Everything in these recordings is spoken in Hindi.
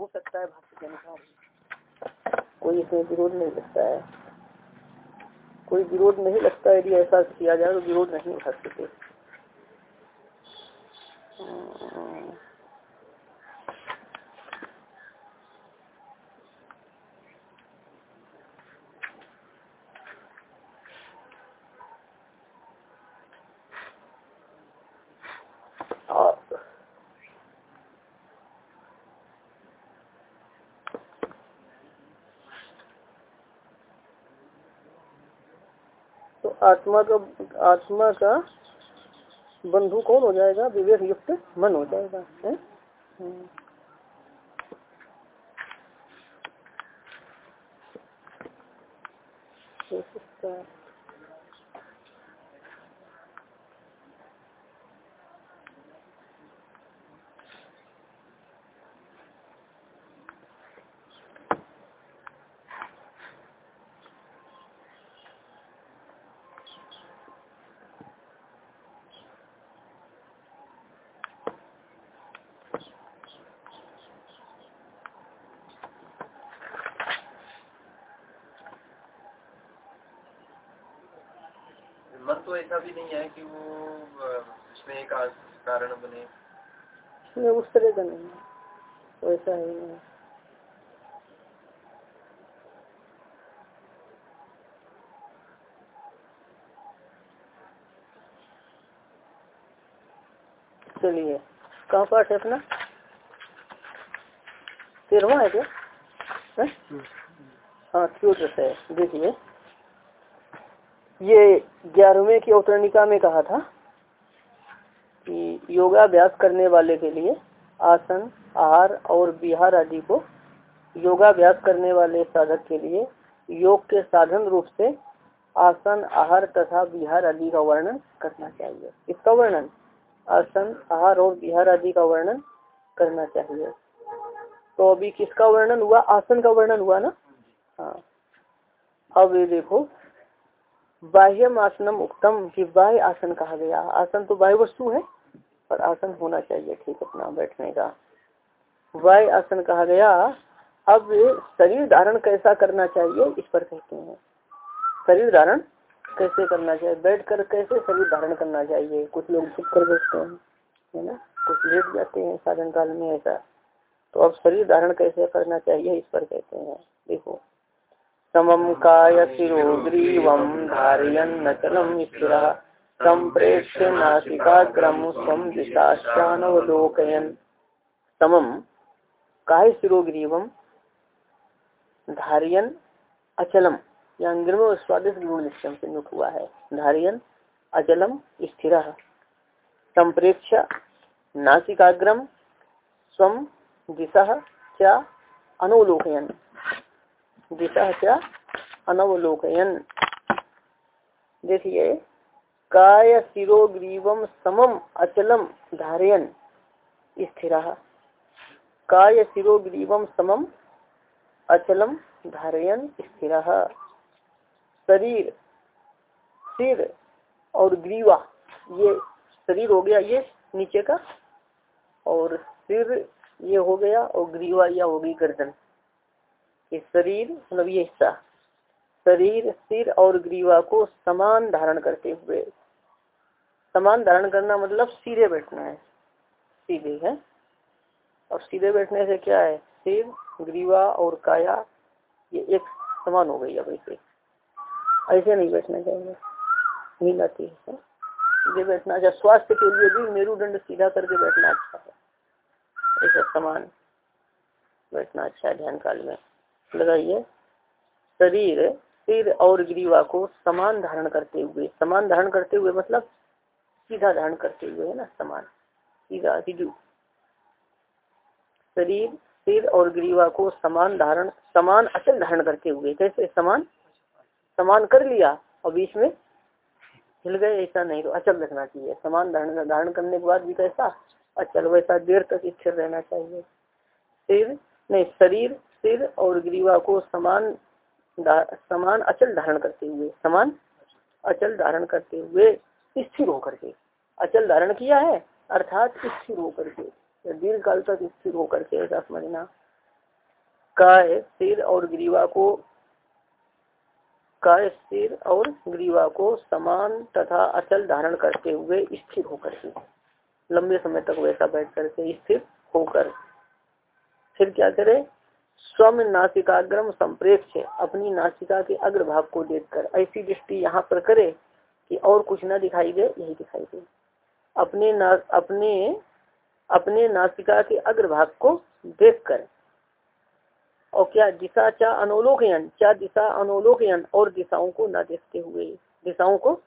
हो सकता है भाष्य के अनुसार कोई इसमें विरोध नहीं लगता है। कोई विरोध नहीं लगता यदि ऐसा किया जाए तो विरोध नहीं उठा सकते। आत्मा का आत्मा का बंधु कौन हो जाएगा? विवेक युक्त मन हो जाएगा है? तो ऐसा भी नहीं है कि वो उसमें एक कारण बने। नहीं उस तरह का नहीं है। वैसा है नहीं चलिए कहाँ पाठ है अपना? तेरवा है क्या? हम्म। हाँ क्यों है देखिए। ये ग्यारहवें की अवतरणिका में कहा था कि योगाभ्यास करने वाले के लिए आसन, आहार और बिहार आदि को योगाभ्यास करने वाले साधक के लिए योग के साधन रूप से आसन, आहार तथा बिहार आदि का वर्णन करना चाहिए। इसका वर्णन, आसन, आहार और बिहार आदि का वर्णन करना चाहिए। तो अभी किसका वर्णन हुआ? आसन का वर्णन हुआ ना? हाँ। अब ये देखो। बाह्य आसनम उत्तम कि बाह्य आसन कहा गया। आसन तो बाह्य वस्तु है, पर आसन होना चाहिए, ठीक अपना बैठने का। बाह्य आसन कहा गया, अब शरीर धारण कैसा करना चाहिए, इस पर कहते हैं। शरीर धारण कैसे करना चाहिए? बैठ कर कैसे शरीर धारण करना चाहिए? कुछ लोग झुक कर बैठते हैं, है ना? कुछ लेट जाते हैं साधन काल में ऐसा। तो अब शरीर धारण कैसे करना चाहिए, इस पर कहते हैं। देखो समम काय शिरोग्रीवम धारयन्नचलम स्थिरः संप्रेक्ष्य नासिकाग्रम स्वम दिशाश्चानवलोकयन। समम काय शिरोग्रीवम धारियन अचलम। या में स्वादिष्ट गुण से नुक हुआ है। धारियन अचलम स्थिर। संप्रेक्ष नासिकाग्रम स्वम दिशा च अनुलोकयन दिशा क्या अनवलोकयन. देखिए, काय शिरो ग्रीवम समम अचलम धारयन? स्थिर. काय शिरो ग्रीवम समम अचलम धारयन? स्थिर. शरीर, सिर और ग्रीवा, ये शरीर हो गया ये नीचे का? और सिर ये हो गया और ग्रीवा या होगी गर्दन। शरीर मतलब ये हिस्सा, शरीर, सिर और ग्रीवा को समान धारण करते हुए, समान धारण करना मतलब सीधे बैठना है, सीधे है। और सीधे बैठने से क्या है? सिर, ग्रीवा और काया, ये एक समान हो गई अब ऐसे ऐसे नहीं बैठना चाहिए नींद आती है। सीधे बैठना अच्छा स्वास्थ्य के लिए भी मेरुदंड सीधा करके बैठना अच्छा है। ऐसा समान बैठना अच्छा है ध्यान काल में। लगाइए। शरीर, सिर और ग्रीवा को समान धारण करते हुए, समान धारण करते हुए मतलब सीधा धारण करते हुए है ना, समान, सीधा, रिजु। शरीर, सिर और ग्रीवा को समान धारण, समान अचल धारण करते हुए, कैसे? समान समान कर लिया। और बीच में हिल गए, ऐसा नहीं तो अचल रखना चाहिए। समान धारण धारण करने के बाद भी कैसा? अचल, वैसा देर तक स्थिर रहना चाहिए। सिर, नहीं, शरीर सिर और ग्रीवा को समान समान अचल धारण करते हुए, समान अचल धारण करते हुए स्थिर होकर के, अचल धारण किया है, अर्थात स्थिर होकर के दीर्घ काल तक स्थिर होकर के, ऐसा समझना। काय सिर और ग्रीवा को, काय सिर और ग्रीवा को समान तथा अचल धारण करते हुए स्थिर होकर के, लंबे समय तक वैसा बैठ करके स्थिर होकर, फिर क्या करे? स्वम नासिकाग्रम संप्रेक्ष अपनी नासिका के अग्रभाग को देखकर ऐसी दृष्टि यहाँ पर करे कि और कुछ ना दिखाई दे, यही दिखाई दे। अपने ना, अपने अपने नासिका के अग्रभाग को देखकर, और क्या दिशा चा अनोलोकयन क्या दिशा अनोलोकयन और दिशाओं को न देखते हुए, दिशाओं को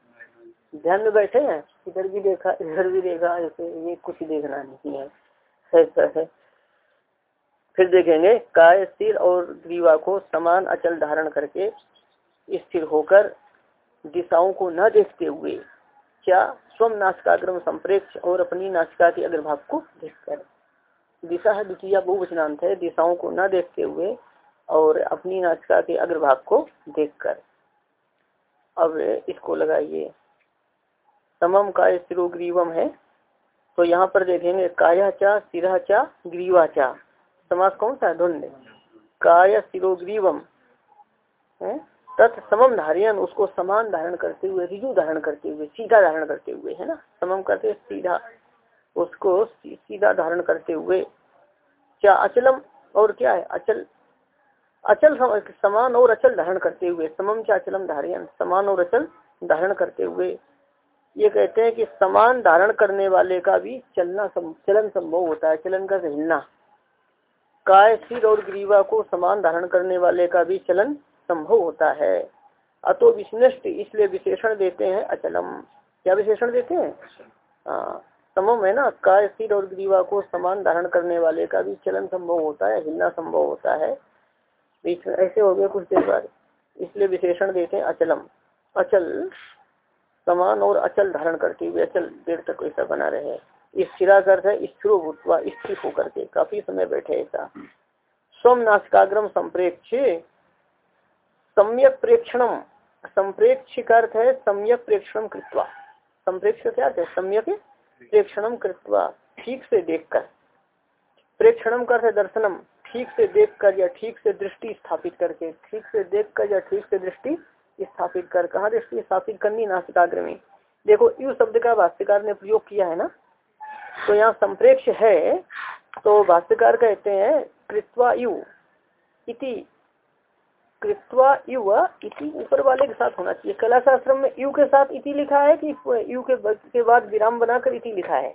ध्यान में बैठे हैं? इधर भी देखा, इधर भी देखा, ऐसे ये कुछ देखना नहीं है। ऐसा है। फिर देखेंगे, काय स्थिर और ग्रीवा को समान अचल धारण करके स्थिर होकर दिशाओं को न देखते हुए क्या स्वम नाशकाग्रम संप्रेक्ष और अपनी नाशिका के अग्रभाग को देखकर। दिशा द्वितीय बहुवचनांत है, दिशाओं को न देखते हुए और अपनी नाशिका के अग्रभाग को देखकर। अब इसको लगाइए। समम काय स्थिरोग्रीवम है तो यहाँ पर देखेंगे, काया चा सिरा चा, ग्रीवा चा। समास कौन सा धुंध काय सिरोग्रीवम तत् समम उसको समान धारण करते हुए रिजु धारण करते हुए सीधा धारण करते हुए है ना? समम करते सीधा उसको सीधा धारण करते हुए। क्या अचलम और क्या है? अचल। अचल समान और अचल धारण करते हुए समम क्या अचलम धारियन समान और अचल धारण करते हुए। ये कहते हैं कि समान धारण करने वाले का भी चलना सम, चलन संभव होता है चलन का हिलना काय सिर और ग्रीवा को समान धारण करने वाले का भी चलन संभव होता है। अतो विष्णिष्ट, इसलिए विशेषण देते हैं अचलम। क्या विशेषण देते हैं? हाँ समम है ना? काय सिर और ग्रीवा को समान धारण करने वाले का भी चलन संभव होता है, हिलना संभव होता है। ऐसे हो गए कुछ देर बाद। इसलिए विशेषण देते हैं अचलम। अचल, समान और अचल धारण करते हुए अचल देर तक ऐसा बना रहे। स्थिरा अर्थ है, स्थिरो भूतवा, स्थिर होकर के, काफ़ी समय बैठे ऐसा। स्वम नाशकाग्रम संप्रेक्ष सम्यक प्रेक्षणम संप्रेक्ष का अर्थ है सम्यक प्रेक्षण कृत्वा। संप्रेक्ष क्या है? सम्यक प्रेक्षणम कृत्वा, ठीक से देखकर। प्रेक्षणम कर दर्शनम, ठीक से देखकर या ठीक से दृष्टि स्थापित करके, ठीक से देखकर या ठीक से दृष्टि स्थापित कर। कहा दृष्टि स्थापित करनी नासिकाग्र में देखो, यु शब्द का भाष्यकार ने प्रयोग किया है ना? तो यहाँ संप्रेक्ष है तो भाष्यकार कहते हैं, कृत्वा यु, इति, कृत्वा यु इति ऊपर वाले के साथ होना चाहिए। कला शास्त्र में यु के साथ इति लिखा है कि यु के के बाद विराम बनाकर इति लिखा है?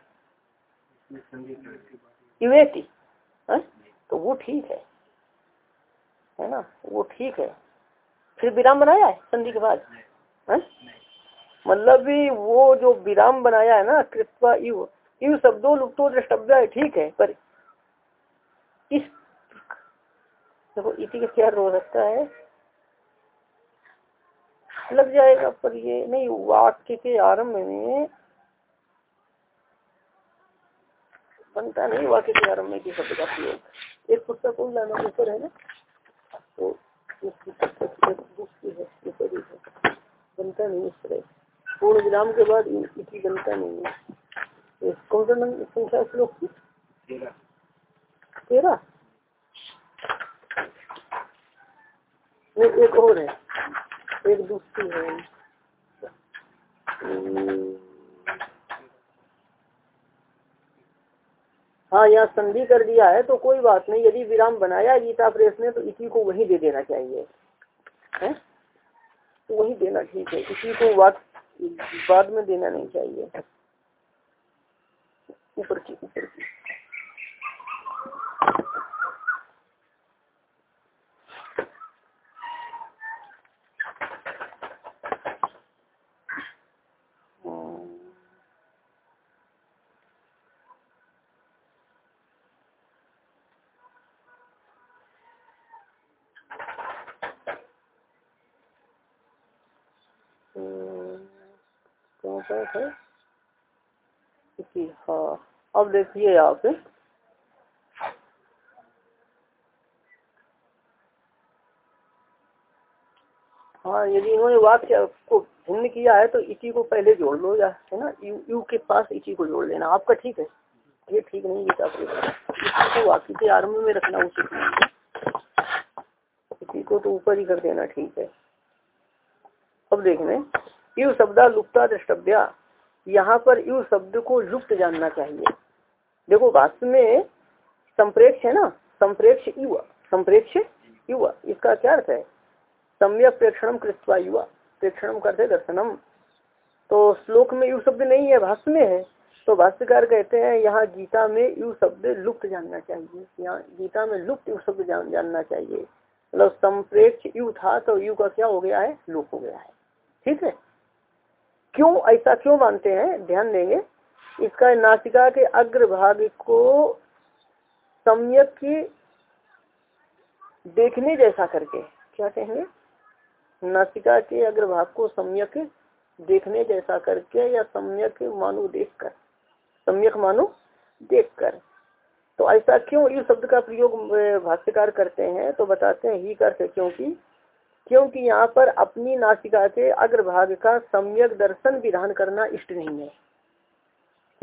युवेति तो वो ठीक है। है ना? वो ठीक है। फिर विराम बनाया है संधि के बाद? मतलब भी वो जो विराम बनाया है ना, कृत्वा यु यु शब्दों लुप्तो द्रष्टव्य है ठीक है, पर इस देखो इसी के क्या हो सकता है? लग जाएगा, पर ये नहीं, वाक्य के आरंभ में बनता नहीं, वाक्य के आरंभ में शब्द का प्रयोग एक पुस्तक को लाना ऊपर है ना? तो बनता नहीं इस तरह। पूर्ण विराम के बाद इसी बनता नहीं है। कौन सा संख्या श्लोक की तेरह? एक और है। एक दूसरी है। हाँ यहाँ संधि कर दिया है तो कोई बात नहीं। यदि विराम बनाया गीता प्रेस ने तो इसी को वही दे देना चाहिए। है? तो वही देना ठीक है। इसी को बाद में देना नहीं चाहिए। ऊपर की ऊपर की है हाँ अब देखिए आप हाँ यदि इन्होंने वाक्य को भिन्न किया है तो इसी को पहले जोड़ लो या, है ना? यू यू के पास इसी को जोड़ लेना। आपका ठीक है। ये ठीक नहीं है आपके वाक्य के आरंभ में रखना उसे नहीं इसी को तो ऊपर ही कर देना, ठीक है। अब देखने। यू शब्दा लुप्ता द्रष्टव्या। यहाँ पर यु शब्द को लुप्त जानना चाहिए। देखो वास्तव में संप्रेक्ष है ना? संप्रेक्ष युवा। संप्रेक्ष युवा। इसका क्या अर्थ है? सम्यक प्रेक्षणम कृत्वा युवा। प्रेक्षणम करते दर्शनम। तो श्लोक में यु शब्द नहीं है भाष्य में है। तो भाष्यकार कहते हैं यहाँ गीता में यु शब्द लुप्त जानना चाहिए। यहाँ गीता में लुप्त यु शब्द जान, जानना चाहिए। मतलब संप्रेक्ष यु था तो यु का क्या हो गया है? लुप्त हो गया है। ठीक है? क्यों, ऐसा क्यों मानते हैं? ध्यान देंगे। इसका नासिका के अग्रभाग को सम्यक की देखने जैसा करके, क्या कहेंगे? नासिका के अग्रभाग को सम्यक देखने जैसा करके या सम्यक मानो देख कर सम्यक मानो देख कर तो ऐसा क्यों, इस शब्द का प्रयोग भाष्यकार करते हैं तो बताते हैं ही करते क्योंकि क्योंकि यहाँ पर अपनी नासिका के अग्रभाग का सम्यक दर्शन विधान करना इष्ट नहीं है।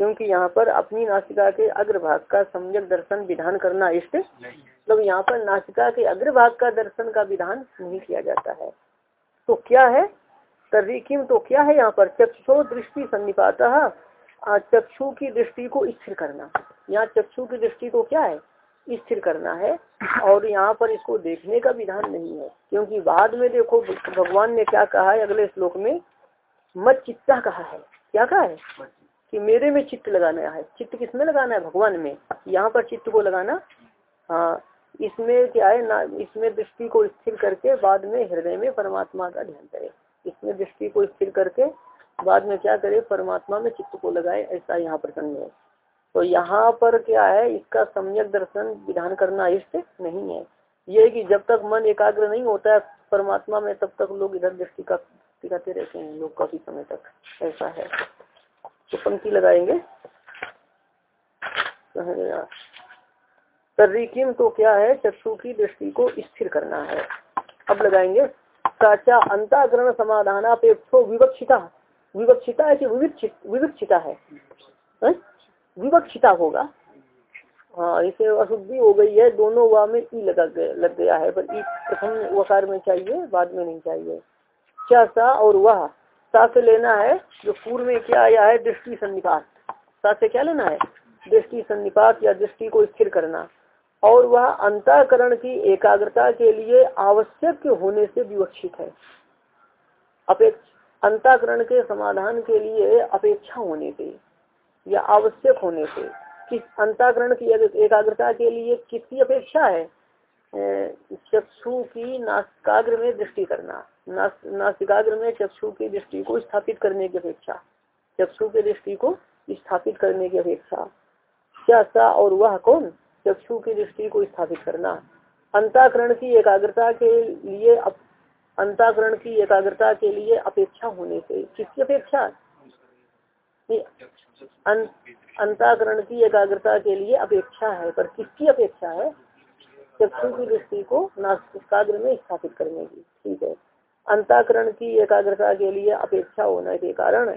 क्योंकि यहाँ पर अपनी नासिका के अग्रभाग का सम्यक दर्शन विधान करना इष्ट मतलब यहाँ पर नासिका के अग्रभाग का दर्शन का विधान नहीं किया जाता है। तो क्या है? तर्री किम तो क्या है यहाँ पर? चक्षु दृष्टि सन्निपात चक्षु की दृष्टि को स्थिर करना। यहाँ चक्षु की दृष्टि को क्या है? स्थिर करना है। और यहाँ पर इसको देखने का विधान नहीं है। क्योंकि बाद में देखो, भगवान ने क्या कहा है? अगले श्लोक में, मत चित्ता कहा है। क्या कहा है? कि मेरे में चित्त लगाना है। चित्त किसमें लगाना है? भगवान में। यहाँ पर चित्त को लगाना हाँ इसमें क्या है ना, इसमें दृष्टि को स्थिर करके बाद में हृदय में परमात्मा का ध्यान करे। इसमें दृष्टि को स्थिर करके बाद में क्या करे? परमात्मा में चित्त को लगाए, ऐसा यहाँ प्रसंग है। तो यहाँ पर क्या है इसका सम्यक दर्शन विधान करना इष्ट नहीं है। ये कि जब तक मन एकाग्र नहीं होता है परमात्मा में तब तक लोग इधर दृष्टि का टिकाते रहते हैं लोग काफ़ी समय तक। ऐसा है। तो पंक्ति लगाएँगे। तर्रीकिम तो क्या है चक्षु की दृष्टि को स्थिर करना है। अब लगाएँगे। साचा अंताग्रहण समाधान अपेक्षो विवक्षिता। विवक्षिता है कि विविक्षिता है, है? विवक्षिता होगा। हाँ इसे अशुद्धि हो गई है, दोनों वा में ई लगा गया, लग गया है, पर ई प्रथम वकार में चाहिए, बाद में नहीं चाहिए। क्या सा और वह? सा से लेना है, जो पूर्व में क्या आया है, दृष्टि सन्निपात। सा से क्या लेना है? दृष्टि सन्निपात या दृष्टि को स्थिर करना। और वह अंताकरण की एकाग्रता के लिए आवश्यक होने से विवक्षित है। अपेक्ष अंताकरण के समाधान के लिए अपेक्षा होने से। या आवश्यक होने से, किस अंताकरण की एकाग्रता के लिए किसकी अपेक्षा है? चक्षु की नासिकाग्र में दृष्टि करना। नासिकाग्र में चक्षु की दृष्टि को स्थापित करने की अपेक्षा। चक्षु की दृष्टि को स्थापित करने की अपेक्षा। क्या सा और वह कौन? चक्षु की दृष्टि को स्थापित करना। अंताकरण की एकाग्रता के लिए अंताकरण की एकाग्रता के लिए अपेक्षा होने से किसकी अपेक्षा? अंताकरण की एकाग्रता के लिए अपेक्षा है, पर किसकी अपेक्षा है? चक्षु की दृष्टि को नास्तिकाग्र में स्थापित करने की, ठीक है। अंताकरण की एकाग्रता के लिए अपेक्षा होने के कारण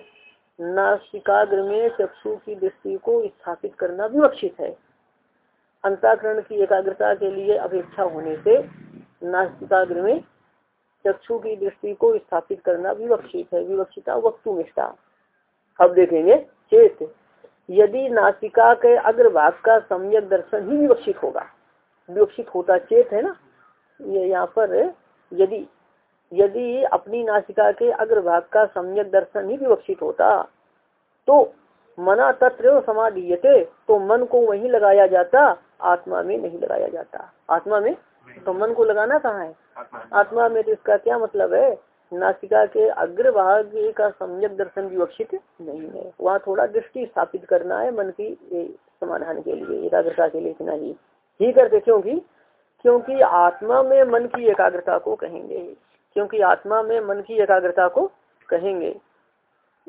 नास्तिकाग्र में चक्षु की दृष्टि को स्थापित करना विवक्षित है। अंताकरण की एकाग्रता के लिए अपेक्षा होने से नास्तिकाग्र में चक्षु की दृष्टि को स्थापित करना विवक्षित है, विवक्षिता वक्तु निष्ठा अब देखेंगे चेत यदि नासिका के अग्रभाग का सम्यक दर्शन ही विवक्षित होगा। विवक्षित होता चेत है ना? ये यहाँ पर यदि यदि अपनी नासिका के अग्रभाग का सम्यक दर्शन ही विवक्षित होता तो मना तत्व समाधीयते तो मन को वहीं लगाया जाता आत्मा में नहीं लगाया जाता। आत्मा में? तो मन को लगाना कहाँ है? आत्मा में तो इसका क्या मतलब है? नासिका के अग्रभाग का सम्यक दर्शन विवक्षित नहीं है। वहाँ थोड़ा दृष्टि स्थापित करना है मन की समाधान के लिए, एकाग्रता के लिए इतना ही। ही करते क्योंकि क्योंकि आत्मा में मन की एकाग्रता को कहेंगे। क्योंकि आत्मा में मन की एकाग्रता को कहेंगे।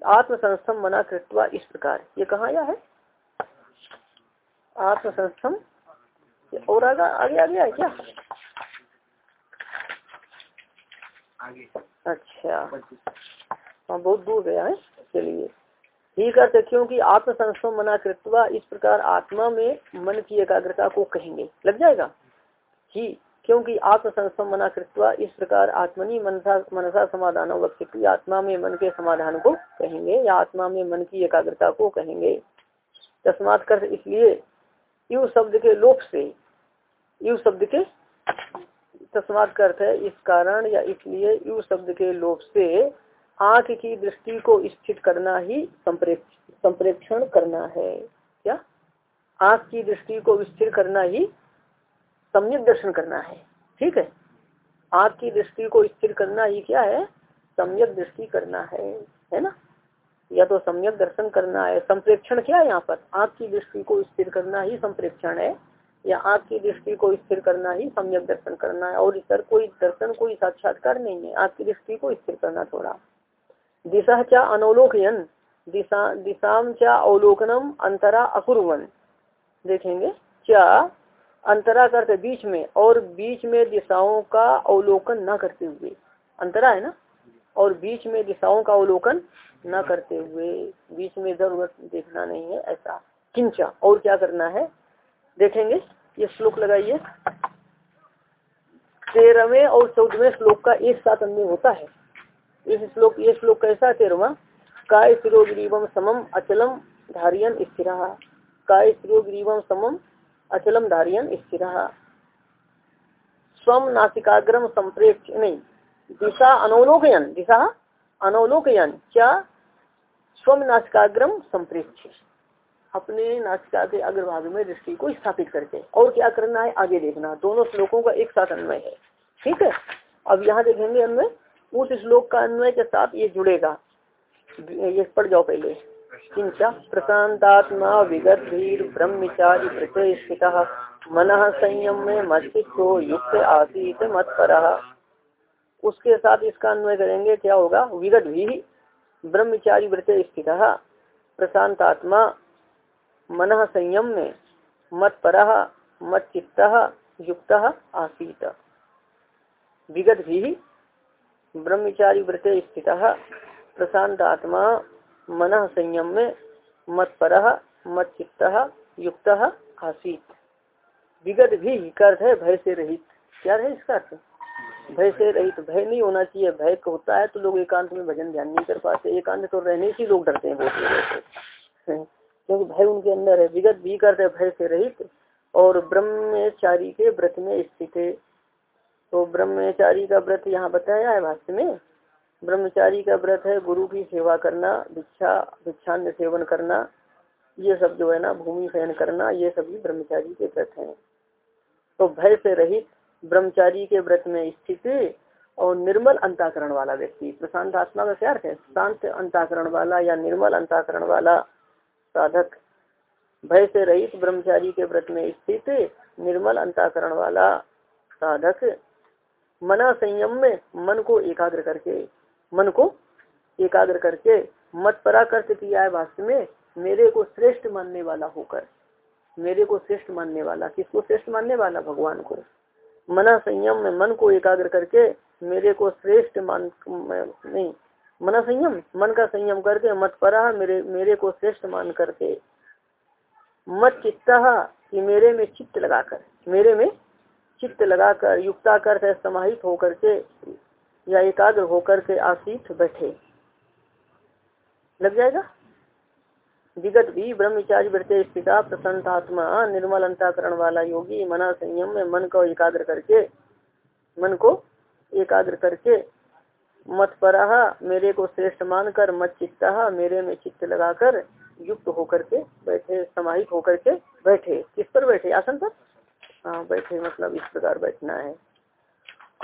आत्मसंस्थम मना कृत्वा इस प्रकार। ये कहा आया है? आत्मसंस्थम? और आगे आगे आगे है क्या आगे अच्छा। हाँ बहुत दूर गया है चलिए। ठीक है क्योंकि आत्म आत्मसंस्थम मना कृत्वा इस प्रकार आत्मा में मन की एकाग्रता को कहेंगे। लग जाएगा? जी क्योंकि आत्म आत्मसंस्थम मना कृत्वा इस प्रकार आत्मनी मनसा मनसा समाधान वक्ति आत्मा में मन के समाधान को कहेंगे या आत्मा में मन की एकाग्रता को कहेंगे। तस्मात कर इसलिए यु शब्द के लोप से यु शब्द के तस्मात का अर्थ है, इस कारण या इसलिए यु शब्द के लोप से आँख की दृष्टि को स्थित करना ही संप्रेक्षण करना है। क्या? आँख की दृष्टि को स्थिर करना ही सम्यक दर्शन करना है। ठीक है? आँख की दृष्टि को स्थिर करना ही क्या है? सम्यक दृष्टि करना है। है ना? या तो सम्यक दर्शन करना है। संप्रेक्षण क्या है यहाँ पर? आँख की दृष्टि को स्थिर करना ही संप्रेक्षण है। या आँख की दृष्टि को स्थिर करना ही सम्यक दर्शन करना है और इधर कोई दर्शन, कोई साक्षात्कार नहीं है। आँख की दृष्टि को स्थिर करना थोड़ा। दिशा चा अनोलोकयन, दिशा दिशाम चा अवलोकनम, अंतरा अकुर्वन। देखेंगे। क्या अंतरा करते बीच में और बीच में दिशाओं का अवलोकन न करते हुए। अंतरा है ना? और बीच में दिशाओं का अवलोकन न करते हुए। बीच में उधर देखना नहीं है, ऐसा। किंचा, और क्या करना है? देखेंगे। ये श्लोक लगाइए। तेरहवें और चौदहवें श्लोक का एक साथ अन्य होता है। इस श्लोक, ये श्लोक कैसा है तेरहवा? काय शिरोग्रीवम समम अचलम धारियन स्थिर। काय शिरोग्रीवम समम अचलम धारियन स्थिर। स्वम नासिकाग्रम संप्रेक्ष, नहीं, दिशा अनौलोकयन दिशा अनौलोकयन क्या स्वम नासिकाग्रम संप्रेक्ष। अपने नासिका के अग्रभाग में दृष्टि को स्थापित करके और क्या करना है, आगे देखना। दोनों श्लोकों का एक साथ अन्वय है। ठीक है? अब यहाँ देखेंगे अन्वय। उस श्लोक का अन्वय के साथ ये जुड़ेगा। ये पढ़ जाओ पहले। किंचा प्रशांतात्मा विगत भीर ब्रह्मचारी प्रत्यय मन संयम में मस्तिष्क युक्त आसीत मत पर उसके साथ इसका अन्वय करेंगे, क्या होगा? विगत भी ब्रह्मचारी व्रत स्थित प्रशांतात्मा मन संयम में मत पर मत चित्त युक्त आसीत। विगत भी ब्रह्मचारी व्रते स्थित प्रशांत आत्मा मन संयम में मत पर मत चित्त युक्त आसीत। विगत भी अर्थ है, भय से रहित। क्या है इसका अर्थ? भय से रहित। भय नहीं होना चाहिए। भय होता है तो लोग एकांत में भजन ध्यान नहीं कर पाते। एकांत तो रहने से लोग डरते हैं। बहुत क्योंकि भय उनके अंदर है। विगत भी करते, भय से रहित, और ब्रह्मचारी के व्रत में स्थित है। तो ब्रह्मचारी का व्रत यहाँ बताया है भाष्य में। ब्रह्मचारी का व्रत है गुरु की सेवा करना, भिक्षा, भिक्षान्न सेवन करना, ये सब जो है ना, भूमि शयन करना, ये सभी ब्रह्मचारी के व्रत हैं। तो भय से रहित ब्रह्मचारी के व्रत में स्थित और निर्मल अंताकरण वाला व्यक्ति, प्रशांत आत्मा का क्या अर्थ है? शांत अंताकरण वाला या निर्मल अंताकरण वाला साधक भय से रहित ब्रह्मचारी के व्रत में स्थित निर्मल अंताकरण वाला साधक मना संयम में मन को एकाग्र करके, मन को एकाग्र करके मत पराकृत किया है भाष्य में, मेरे को श्रेष्ठ मानने वाला होकर, मेरे को श्रेष्ठ मानने वाला, किसको श्रेष्ठ मानने वाला? भगवान को। मना संयम में मन को एकाग्र करके मेरे को श्रेष्ठ मान नहीं मना संयम, मन का संयम करके, मत परा मेरे मेरे को श्रेष्ठ मान करके। मत चित्ता कि मेरे में चित्त लगाकर, मेरे में चित्त लगाकर, युक्ताकर से समाहित होकर के या एकाग्र होकर के आशीत बैठे। लग जाएगा? विगत भी ब्रह्मचारी व्रते स्थिता प्रसन्नतात्मा निर्मल अंताकरण वाला योगी, मना संयम में मन को एकाग्र करके, मन को एकाग्र करके मत पर मेरे को श्रेष्ठ मानकर मत चित्ता मेरे में चित्त लगाकर, युक्त होकर के बैठे समाहित होकर के बैठे। किस पर बैठे? आसन पर? हाँ बैठे मतलब इस प्रकार बैठना है।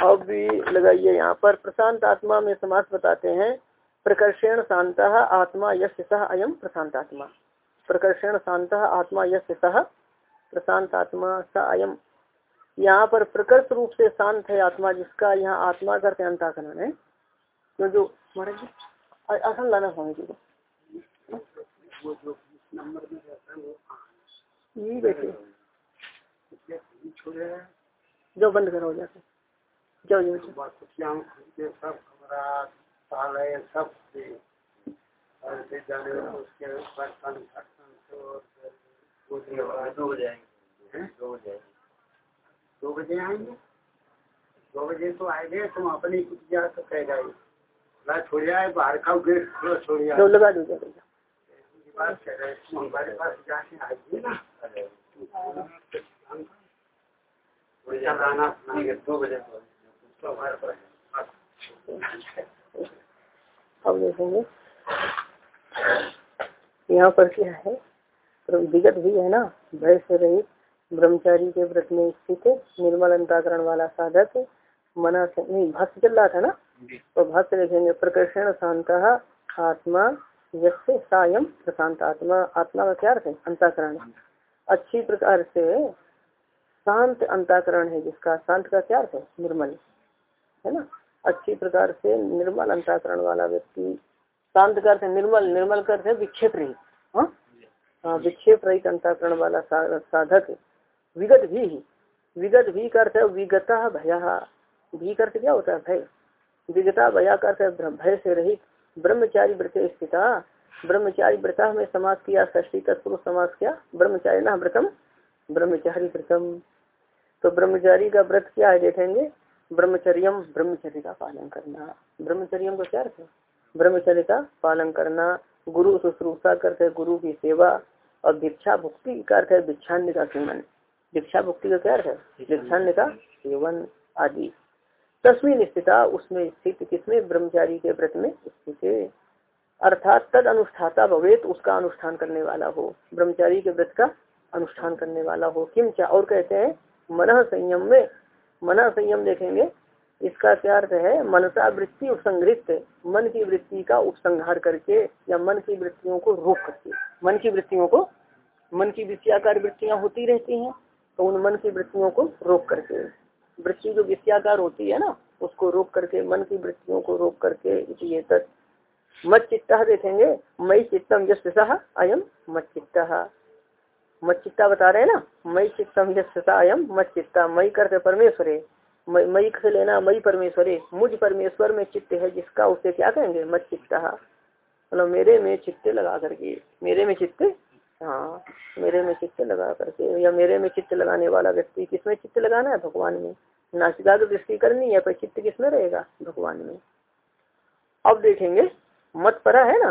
अब भी लगाइए यहाँ पर। प्रशांत आत्मा में समास बताते हैं। प्रकर्षण शांत आत्मा यश सह अयम प्रशांत आत्मा। प्रकर्षण शांत आत्मा यश सह प्रशांत आत्मा स अयम यहाँ पर प्रकर्ष रूप से शांत है आत्मा, जिसका यहाँ आत्मा करते अंताकरण है। तो जो महाराज आसन लाना स्वामी जी को। बैठे। जो बंद करो जाके। जाओ जाओ सब दो बजे आएँगे। दो बजे तो आएँगे, तुम अपनी पूजा तो कह गए मैं छोड़ आए बाहर का गेट खुला छोड़ तो लगा दो रहे हमारे पास जाके आइए ना। चलाना ठीक दो बजे तो हमारे पास अब देखेंगे। यहाँ पर क्या है? विगत भी है ना? भय से रहित ब्रह्मचारी के व्रत में स्थित निर्मल अंताकरण वाला साधक मना से नहीं भक्त चल रहा था ना? तो भक्त देखेंगे प्रकर्षण शांत आत्मा यसे सायम प्रशांत आत्मा। आत्मा का क्या अर्थ? है अंताकरण। अच्छी प्रकार से शांत अंताकरण है जिसका। शांत का क्या अर्थ? है निर्मल। है ना? अच्छी प्रकार से निर्मल अंताकरण वाला व्यक्ति शांत कर निर्मल। निर्मल कर विक्षेप रहित। हाँ? हाँ विक्षेप रहित अंताकरण वाला साधक। विगत भी। विगत भी करते विगत भया। भी करते क्या होता है? भय। विगता भया करते भय से रहित ब्रह्मचारी व्रत स्थिता। ब्रह्मचारी व्रता में समाज किया ष्टी तत्पुरुष समाज किया। ब्रह्मचारी ना व्रतम। ब्रह्मचारी व्रतम। तो ब्रह्मचारी का व्रत क्या है देखेंगे? ब्रह्मचर्यम ब्रह्मचर्य का पालन करना। ब्रह्मचर्यम को क्या है? ब्रह्मचर्य का पालन करना। गुरु शुश्रूषा करते गुरु की सेवा। और भिक्षा भुक्ति का अर्थ है भिक्षान्य का सेवन। भिक्षा भुक्ति का क्या अर्थ है? भिक्षान्य का सेवन आदि। तस्वीर स्थिता उसमें स्थित किसमें? ब्रह्मचारी के व्रत में स्थित। अर्थात तद अनुष्ठाता भवेत उसका अनुष्ठान करने वाला हो। ब्रह्मचारी के व्रत का अनुष्ठान करने वाला हो। किम चा? और कहते हैं, मन संयम में, मन संयम देखेंगे। इसका क्या अर्थ है? मनसा वृत्ति उपसंग्रित मन की वृत्ति का उपसंहार करके या मन की वृत्तियों को रोक करके। मन की वृत्तियों को, मन की विषयाकार वृत्तियाँ होती रहती हैं तो उन मन की वृत्तियों को रोक करके। वृत्ति जो विषयाकार होती है ना, उसको रोक करके, मन की वृत्तियों को रोक करके इसलिए तक मत चित्ता देखेंगे, मई चित्तम यश अयम मत चित्ता। मत चित्ता बता रहे हैं ना, मई चित्तम यश अयम मत चित्ता। मई करते परमेश्वरे मई से लेना मई परमेश्वरे, मुझ परमेश्वर में चित्त है जिसका उसे क्या कहेंगे? मत चित्ता। मतलब मेरे में चित्ते लगा करके, मेरे में चित्त हाँ मेरे में चित्त लगा करके, या मेरे में चित्त लगाने वाला व्यक्ति किसमें चित्त लगाना है? भगवान में। नासिका की दृष्टि करनी है, पर चित्त किसमें रहेगा? भगवान में। अब देखेंगे, मत परा है ना?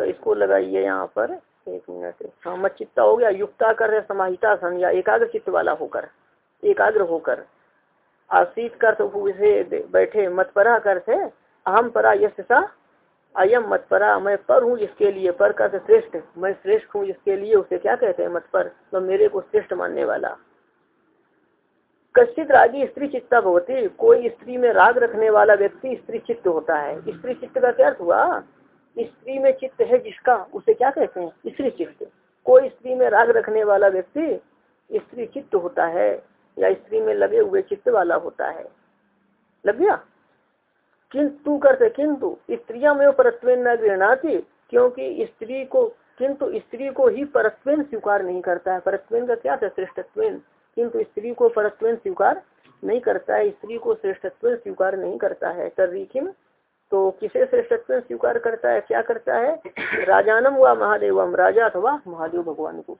तो इसको लगाइए यहाँ पर एक मिनट। हाँ मत चित्ता हो गया, युक्ता कर समाहिता सन या एकाग्र चित्त वाला होकर, एकाग्र होकर। आशीत कर तो बैठे, मत परा कर थे अहम परा यश सा अयम मतपरा मैं पर हूँ जिसके लिए, पर का श्रेष्ठ, मैं श्रेष्ठ हूँ जिसके लिए, उसे क्या कहते हैं मत पर? तो मेरे को श्रेष्ठ मानने वाला। कश्चित रागी स्त्री चित्ता भवती, कोई स्त्री में राग रखने वाला व्यक्ति स्त्री चित्त होता है। स्त्री चित्त का क्या अर्थ हुआ? स्त्री में चित्त है जिसका, उसे क्या कहते हैं? स्त्री चित्त। कोई स्त्री में राग रखने वाला व्यक्ति स्त्री चित्त होता है, या स्त्री में लगे हुए चित्त वाला होता है। लग गया? किंतु करते, किंतु स्त्रिया में परत्व न गृहणाती क्योंकि स्त्री को, किंतु स्त्री को ही परत्वेन स्वीकार नहीं करता है। परत्वेन का क्या था? श्रेष्ठत्व किंतु स्त्री को परत्वेन स्वीकार नहीं करता है, स्त्री को श्रेष्ठत्व स्वीकार नहीं करता है। तर्रीखिम तो किसे श्रेष्ठत्व स्वीकार करता है? क्या करता है? राजानम व महादेवम, राजा अथवा महादेव भगवान को।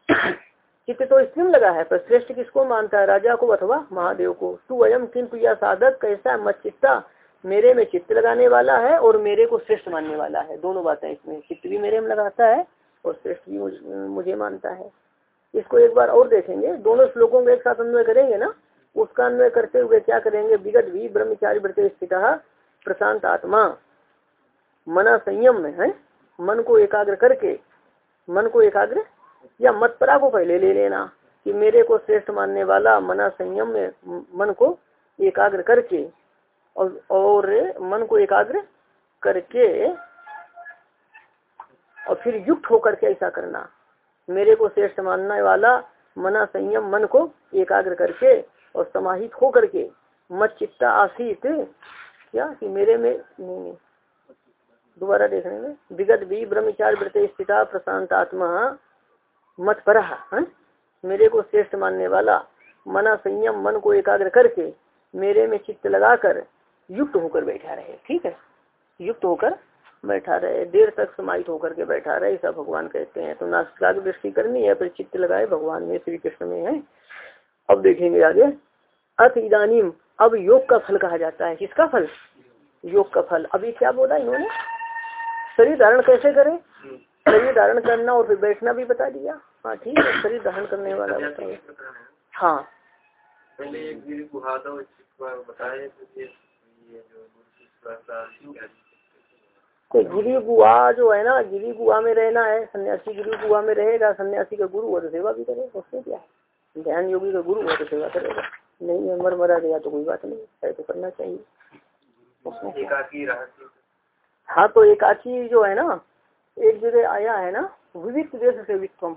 चित्त तो स्त्रीम लगा है, पर श्रेष्ठ किसको मानता है? राजा को अथवा महादेव को। तू अयम किंतु यह साधक, कैसा मत चित्ता मेरे में चित्त लगाने वाला है और मेरे को श्रेष्ठ मानने वाला है। दोनों बातें इसमें। चित्त भी मेरे में लगाता है और श्रेष्ठ भी मुझे मानता है। इसको एक बार और देखेंगे। दोनों श्लोकों में एक साथ अन्वय करेंगे ना? उसका अन्वय करते हुए क्या करेंगे? विगत भी ब्रह्मचारी व्रत स्थित प्रशांत आत्मा। मना संयम में, है? मन को एकाग्र करके, मन को एकाग्र या मतपरा को पहले ले लेना कि मेरे को श्रेष्ठ मानने वाला मना संयम में, मन को एकाग्र करके और, और मन को एकाग्र करके और फिर युक्त होकर के ऐसा करना। मेरे को श्रेष्ठ मानने वाला मना संयम मन को एकाग्र करके और समाहित हो करके मत चित्ता आशित क्या? कि मेरे में नहीं नहीं। दोबारा देखने में। विगत भी ब्रह्मचार व्रत स्थिता प्रशांत आत्मा मत पर हाँ? मेरे को श्रेष्ठ मानने वाला मना संयम मन को एकाग्र करके मेरे में चित्त लगाकर युक्त होकर बैठा रहे, ठीक है? युक्त होकर बैठा रहे, देर तक समाहित होकर के बैठा रहे, ऐसा भगवान कहते हैं। तो नास्तिका दृष्टि करनी है, फिर चित्त लगाए, भगवान में श्री कृष्ण में है। अब देखेंगे आगे। अथ इदानीम अब योग का फल कहा जाता है। किसका फल? योग का फल। अभी क्या बोला इन्होंने? शरीर धारण कैसे करें? शरीर धारण करना और फिर बैठना भी बता दिया। हाँ ठीक है, शरीर धारण करने वाला बताइए। हाँ। पहले एक गिरी गुहा तो जो है ना गिरी गुआ में रहना है सन्यासी गिरी गुआ में रहेगा सन्यासी का गुरु तो सेवा भी करेगा उसमें क्या है? ध्यान योगी का गुरु तो सेवा करेगा। नहीं है मर मरा गया तो कोई बात नहीं है तो करना चाहिए? एकाकी हाँ तो एकाची जो है ना एक जगह आया है ना विविध देश से विक्रम।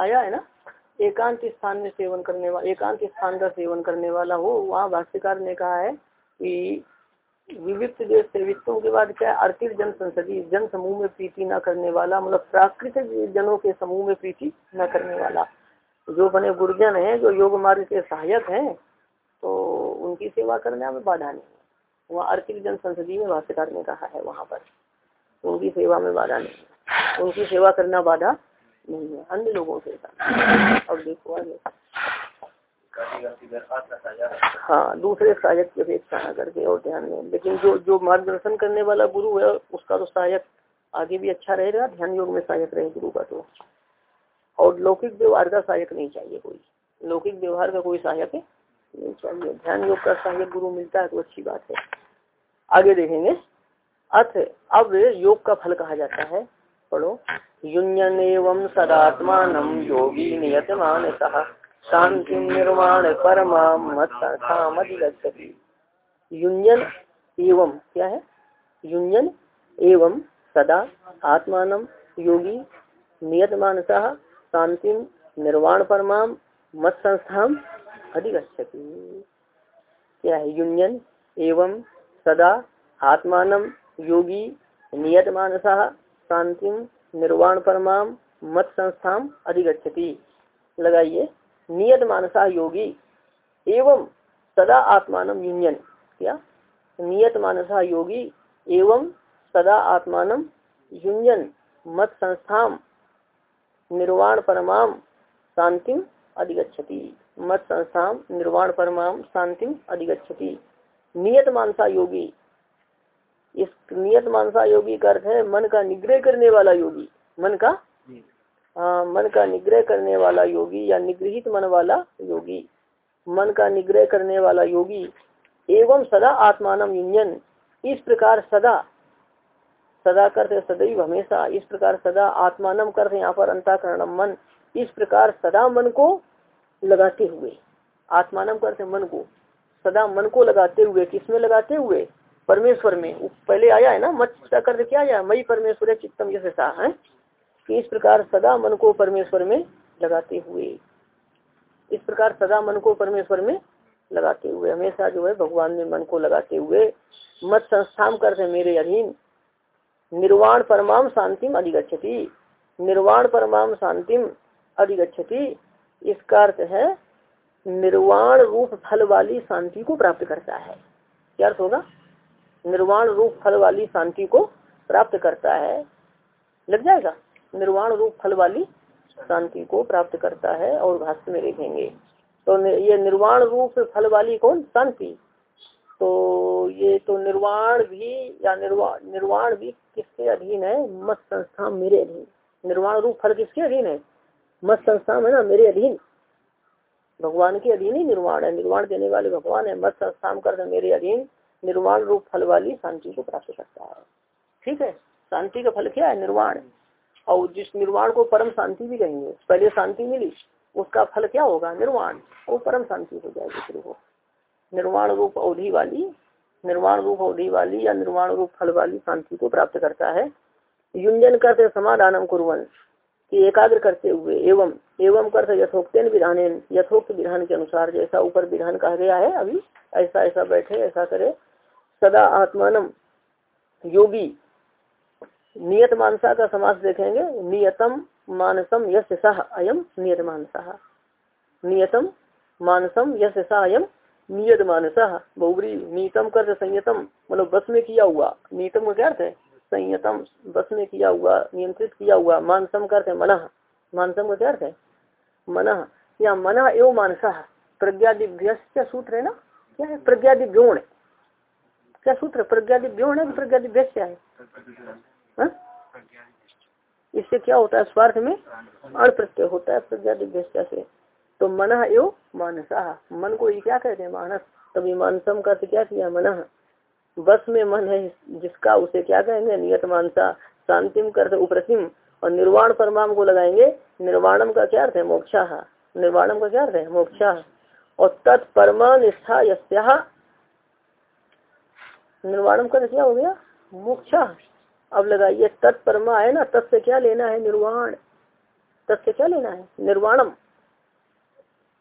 आया है ना एकांत स्थान में सेवन करने वाला एकांत स्थान का सेवन करने वाला हो वहाँ भाष्यकार ने कहा है कि विविध देश से वित्तों के बाद क्या अर्थित जन संसदी जन समूह में प्रीति न करने वाला मतलब प्राकृतिक जनों के समूह में प्रीति न करने वाला। जो बने गुरुजन है, जो योग मार्ग के सहायक हैं तो उनकी सेवा करने में बाधा नहीं है। वहाँ अर्थिक जन संसदी में भाष्यकार ने कहा है वहाँ पर। उनकी सेवा में बाधा नहीं है। उनकी सेवा करना बाधा नहीं है, अन्य लोगों से अब देखो आगे। हाँ दूसरे सहायक की अपेक्षा न करके और ध्यान में लेकिन जो जो मार्गदर्शन करने वाला गुरु है, उसका तो सहायक आगे भी अच्छा रहेगा, ध्यान योग में सहायक रहे गुरु का तो। और लौकिक व्यवहार का सहायक नहीं चाहिए कोई। लौकिक व्यवहार का कोई सहायक नहीं चाहिए। ध्यान योग का सहायक गुरु मिलता है तो अच्छी बात है। आगे देखेंगे। अथ, अब योग का फल कहा जाता है। पढ़ो। युञन एवं सदात्मान योगी नियत मानसः शांति निर्माण परमा परमाधिगछति युञन एवं, क्या है? युञन एवं सदा आत्मान योगी नियत मानसः शांति निर्वाण परमा मत संस्था अधिगछति क्या है? युञन एवं सदा आत्मान योगी नियत मानसः शांति निर्वाण परमा मत संस्था अधिगछति लगाइए। नियत मानसा योगी एवं सदा आत्मान युञन क्या नियत मानसा योगी एवं सदा आत्मान युञन मत संस्था निर्वाण परमाम शांतिम अधिगछति मत संस्था निर्वाण परमाम शांतिम अधिगछति नियत मानसा योगी। इस नियत मानसा योगी का अर्थ है, मन का निग्रह करने वाला योगी। मन का हाँ मन का निग्रह करने वाला योगी या निगृहित मन वाला योगी। मन का निग्रह करने वाला योगी एवं सदा आत्मानम युञन इस प्रकार सदा सदा करते सदैव हमेशा। इस प्रकार सदा आत्मानम करते यहाँ पर अंताकरणम मन। इस प्रकार सदा मन को लगाते हुए, आत्मानम करते मन को, सदा मन को लगाते हुए, किसमें लगाते हुए? परमेश्वर में। पहले आया है ना, मत कर क्या आया? मई परमेश्वर चित्तम जैसे है? इस प्रकार सदा मन को परमेश्वर में लगाते हुए, इस प्रकार सदा मन को परमेश्वर में लगाते हुए, हमेशा जो है भगवान में मन को लगाते हुए, मत संस्थान करते मेरे अधीन, निर्वाण परमाम शांतिम अधिगछति निर्वाण परमाम शांतिम अधिगछति इसका अर्थ है, निर्वाण रूप फल वाली शांति को प्राप्त करता है। क्या अर्थ होगा? निर्वाण रूप फल वाली शांति को प्राप्त करता है। लग जाएगा? निर्वाण रूप फल वाली शांति को प्राप्त करता है और भाष्य में देखेंगे तो ये निर्वाण रूप फल वाली कौन? शांति। तो ये तो निर्वाण भी या निर्वाण निर्वाण भी किसके अधीन है? मत संस्था मेरे अधीन। निर्वाण रूप फल किसके अधीन है? मत संस्था है ना, मेरे अधीन। भगवान के अधीन ही निर्वाण है। निर्वाण देने वाले भगवान है। मत संस्थान कर मेरे अधीन। निर्वाण रूप फल वाली शांति को प्राप्त करता है। ठीक है? शांति का फल क्या है? निर्वाण। और जिस निर्वाण को परम शांति भी कहेंगे, पहले शांति मिली, उसका फल क्या होगा? निर्वाण। वो परम शांति हो जाएगी फिर वो। निर्वाण रूप अवधि वाली, निर्वाण रूप अवधि वाली या निर्वाण रूप फल वाली शांति को प्राप्त करता है। युंजन करते समाधानम कुरन की एकाग्र करते हुए, एवं एवं करते यथोक्त विधान यथोक्त विधान के अनुसार जैसा ऊपर विधान कहा गया है, अभी ऐसा ऐसा बैठे, ऐसा करे। सदा आत्मानम योगी नियत मानसा का समास देखेंगे। नियतम मानसम यश सह अयम नियत मानसा नियतम मानसम यश सह अयम नियत मानसा बहुबरी नीतम कर संयतम मतलब बस में किया हुआ। नीतम का क्या अर्थ है? संयतम, बस में किया हुआ, नियंत्रित किया हुआ। मानसम करते मन। मानसम का क्या अर्थ है? मन। या मन एवं मानसा। प्रज्ञादिभ्य सूत्र है ना? क्या है? प्रज्ञादिव्योण क्या सूत्र? प्रज्ञादिव्योण है प्रज्ञादिभ्य है हा? इससे क्या होता है? स्वार्थ में अण प्रत्यय होता है प्रज्ञा प्रज्ञादिभ्य से। तो मन एवं मानसा। मन को ये क्या कहते हैं? मानस। तभी मानसम का क्या किया? मन। बस में मन है जिसका, उसे क्या कहेंगे? नियत मानसा। शांतिम कर उप्रतिम और निर्वाण परमाम को लगाएँगे। निर्वाणम का क्या अर्थ है? मोक्षा। निर्वाणम का क्या अर्थ है? मोक्षा। और तत्परमा निष्ठा निर्वाणम का क्या हो गया? मोक्षा। अब लगाइए तत्परमा है ना तत् से क्या लेना है? निर्वाण। तत् से क्या लेना है? निर्वाणम।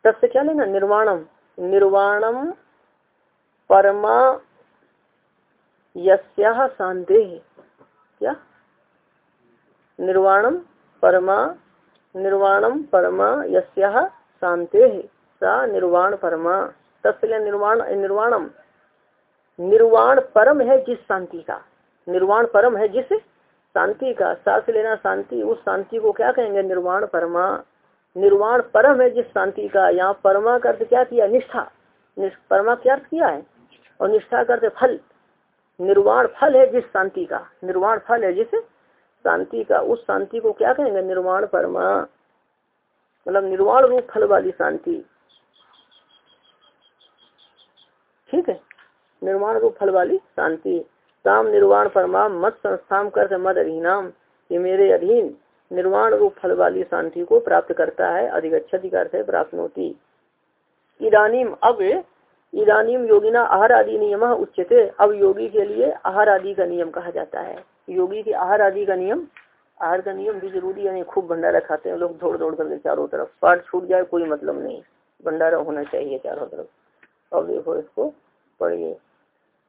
तत् से क्या लेना? निर्वाणम। निर्वाणम परमा यस्या शांति क्या? निर्वाणम परमा निर्वाणम परमा यस्या शांति सा निर्वाण परमा। तत्ले निर्वाण निर्वाणम। निर्वाण परम है जिस शांति का। निर्वाण परम है, जिस शांति का सांस लेना शांति, उस शांति को क्या कहेंगे? निर्वाण परमा, निर्वाण परम है, जिस शांति का, यहाँ परमा का अर्थ क्या किया? निष्ठा। परमा क्या अर्थ किया है? और निष्ठा करते फल। निर्वाण फल है, जिस शांति का। निर्वाण फल है, जिस शांति का, उस शांति को क्या कहेंगे? निर्वाण परमा। मतलब निर्वाण रूप फल वाली शांति। ठीक है? निर्वाण रूप फल वाली शांति। काम निर्वाण परमा, मत संस्थान कर मद अधीनाम। ये मेरे अधीन निर्वाण रूप फल वाली शांति को प्राप्त करता है अधिगछति से प्राप्त होती। इदानीम अब, इदानीम योगिना आहार आदि नियम उच्चते अब योगी के लिए आहार आदि का नियम कहा जाता है। योगी के आहार आदि का नियम, आहार का नियम भी ज़रूरी है खूब भंडारा खाते हैं लोग, दौड़ दौड़ करके चारों तरफ़। पाठ छूट जाए, कोई मतलब नहीं। भंडारा होना चाहिए चारों तरफ़। अब देखो इसको, पढ़िए।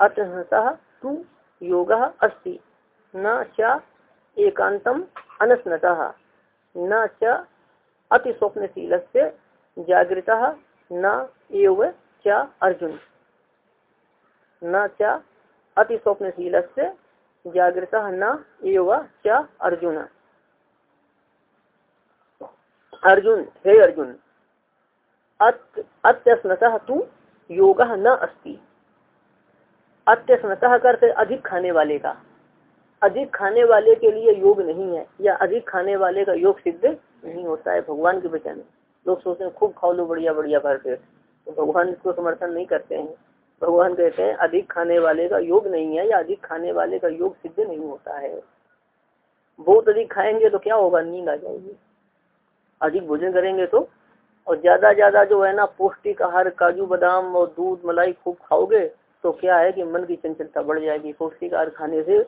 अत्यस्नतः तू योग अस्ति। न च एकांतम अनस्नतः न च अति स्वप्नशील से जागृत न एव क्या अर्जुन। न क्या अति स्वप्नशील से जागृत न एव क्या अर्जुन। अर्जुन, हे अर्जुन अत्यस्नत तू योग न अस्ति। अत्यस्नत करते अधिक खाने वाले का। अधिक खाने वाले के लिए योग नहीं है, या अधिक खाने वाले का योग सिद्ध नहीं होता है भगवान के वचन लोग सोचते हैं, खूब खाओ लो, बढ़िया बढ़िया, भर पेट तो भगवान इसको समर्थन नहीं करते हैं। भगवान कहते हैं, अधिक खाने वाले का योग नहीं है, या अधिक खाने वाले का योग सिद्ध नहीं होता है। बहुत अधिक खाएँगे तो क्या होगा? नींद आ जाएगी। अधिक भोजन करेंगे तो? और ज़्यादा ज़्यादा जो है ना, पौष्टिक आहार, काजू, बादाम और दूध, मलाई खूब खाओगे तो क्या है कि मन की चंचलता बढ़ जाएगी। पौष्टिक आहार खाने से